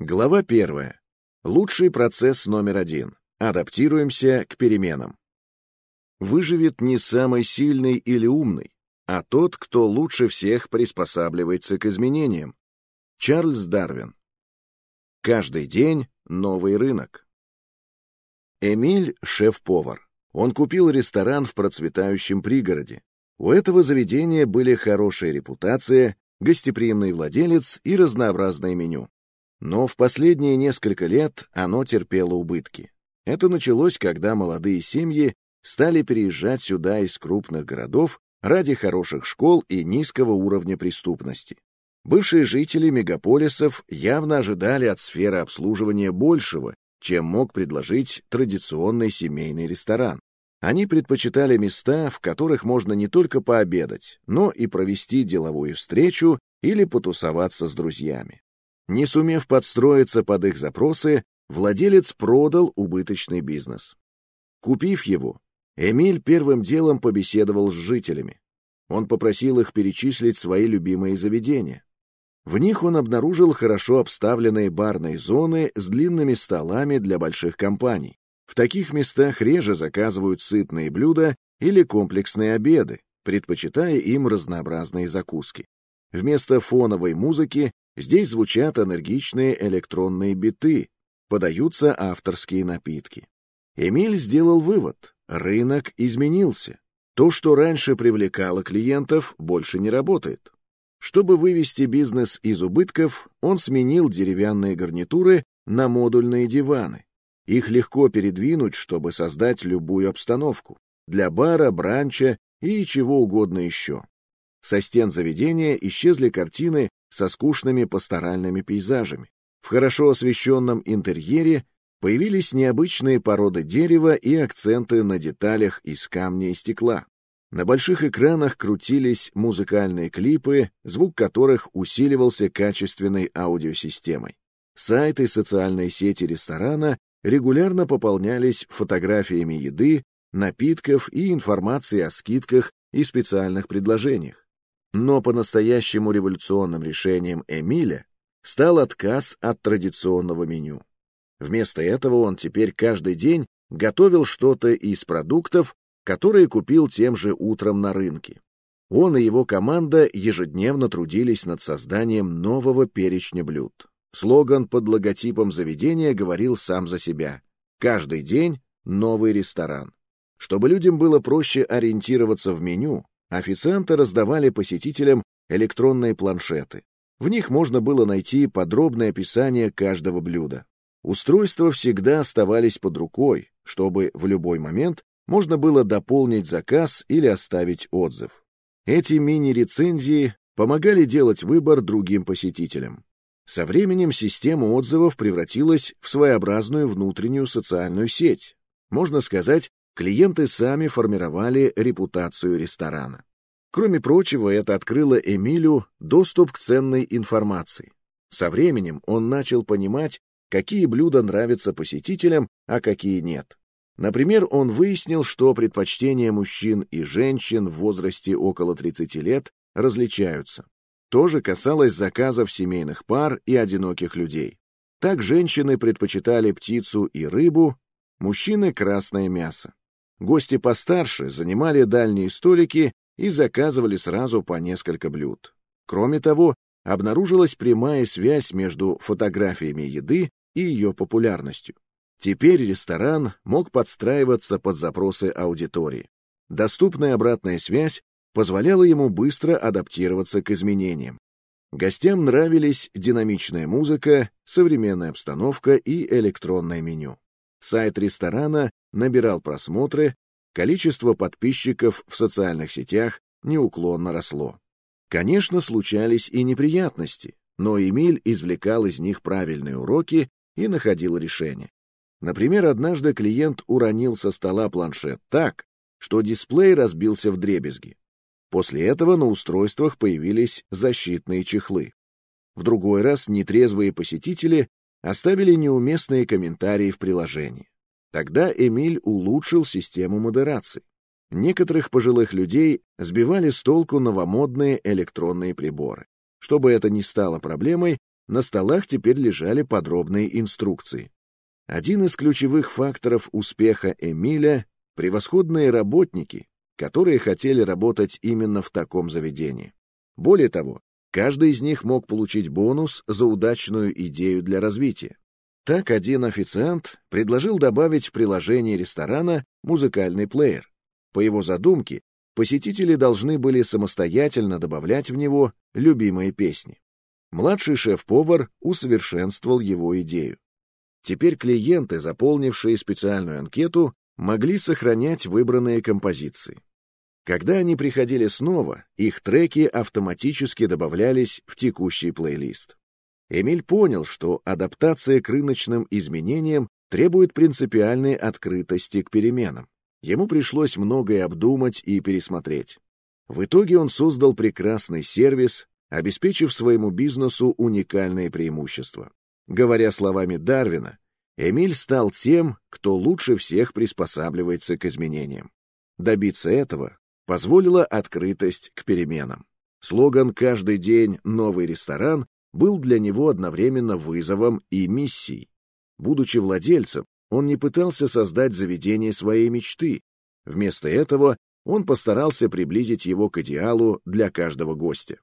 Глава первая. Лучший процесс номер один. Адаптируемся к переменам. Выживет не самый сильный или умный, а тот, кто лучше всех приспосабливается к изменениям. Чарльз Дарвин. Каждый день новый рынок. Эмиль — шеф-повар. Он купил ресторан в процветающем пригороде. У этого заведения были хорошая репутация, гостеприимный владелец и разнообразное меню. Но в последние несколько лет оно терпело убытки. Это началось, когда молодые семьи стали переезжать сюда из крупных городов ради хороших школ и низкого уровня преступности. Бывшие жители мегаполисов явно ожидали от сферы обслуживания большего, чем мог предложить традиционный семейный ресторан. Они предпочитали места, в которых можно не только пообедать, но и провести деловую встречу или потусоваться с друзьями. Не сумев подстроиться под их запросы, владелец продал убыточный бизнес. Купив его, Эмиль первым делом побеседовал с жителями. Он попросил их перечислить свои любимые заведения. В них он обнаружил хорошо обставленные барные зоны с длинными столами для больших компаний. В таких местах реже заказывают сытные блюда или комплексные обеды, предпочитая им разнообразные закуски. Вместо фоновой музыки здесь звучат энергичные электронные биты, подаются авторские напитки. Эмиль сделал вывод — рынок изменился. То, что раньше привлекало клиентов, больше не работает. Чтобы вывести бизнес из убытков, он сменил деревянные гарнитуры на модульные диваны. Их легко передвинуть, чтобы создать любую обстановку. Для бара, бранча и чего угодно еще. Со стен заведения исчезли картины со скучными пасторальными пейзажами. В хорошо освещенном интерьере появились необычные породы дерева и акценты на деталях из камня и стекла. На больших экранах крутились музыкальные клипы, звук которых усиливался качественной аудиосистемой. Сайты и социальные сети ресторана регулярно пополнялись фотографиями еды, напитков и информацией о скидках и специальных предложениях. Но по-настоящему революционным решением Эмиля стал отказ от традиционного меню. Вместо этого он теперь каждый день готовил что-то из продуктов, которые купил тем же утром на рынке. Он и его команда ежедневно трудились над созданием нового перечня блюд. Слоган под логотипом заведения говорил сам за себя. Каждый день новый ресторан. Чтобы людям было проще ориентироваться в меню, официанты раздавали посетителям электронные планшеты. В них можно было найти подробное описание каждого блюда. Устройства всегда оставались под рукой, чтобы в любой момент можно было дополнить заказ или оставить отзыв. Эти мини-рецензии помогали делать выбор другим посетителям. Со временем система отзывов превратилась в своеобразную внутреннюю социальную сеть. Можно сказать, клиенты сами формировали репутацию ресторана. Кроме прочего, это открыло Эмилю доступ к ценной информации. Со временем он начал понимать, какие блюда нравятся посетителям, а какие нет. Например, он выяснил, что предпочтения мужчин и женщин в возрасте около 30 лет различаются. То же касалось заказов семейных пар и одиноких людей. Так женщины предпочитали птицу и рыбу, мужчины — красное мясо. Гости постарше занимали дальние столики и заказывали сразу по несколько блюд. Кроме того, обнаружилась прямая связь между фотографиями еды и ее популярностью. Теперь ресторан мог подстраиваться под запросы аудитории. Доступная обратная связь позволяла ему быстро адаптироваться к изменениям. Гостям нравились динамичная музыка, современная обстановка и электронное меню. Сайт ресторана набирал просмотры, количество подписчиков в социальных сетях неуклонно росло. Конечно, случались и неприятности, но Эмиль извлекал из них правильные уроки и находил решения. Например, однажды клиент уронил со стола планшет так, что дисплей разбился в дребезги. После этого на устройствах появились защитные чехлы. В другой раз нетрезвые посетители оставили неуместные комментарии в приложении. Тогда Эмиль улучшил систему модерации. Некоторых пожилых людей сбивали с толку новомодные электронные приборы. Чтобы это не стало проблемой, на столах теперь лежали подробные инструкции. Один из ключевых факторов успеха Эмиля — превосходные работники, которые хотели работать именно в таком заведении. Более того, каждый из них мог получить бонус за удачную идею для развития. Так один официант предложил добавить в приложение ресторана музыкальный плеер. По его задумке, посетители должны были самостоятельно добавлять в него любимые песни. Младший шеф-повар усовершенствовал его идею. Теперь клиенты, заполнившие специальную анкету, могли сохранять выбранные композиции. Когда они приходили снова, их треки автоматически добавлялись в текущий плейлист. Эмиль понял, что адаптация к рыночным изменениям требует принципиальной открытости к переменам. Ему пришлось многое обдумать и пересмотреть. В итоге он создал прекрасный сервис, обеспечив своему бизнесу уникальные преимущества. Говоря словами Дарвина, Эмиль стал тем, кто лучше всех приспосабливается к изменениям. Добиться этого позволила открытость к переменам. Слоган «Каждый день новый ресторан» был для него одновременно вызовом и миссией. Будучи владельцем, он не пытался создать заведение своей мечты. Вместо этого он постарался приблизить его к идеалу для каждого гостя.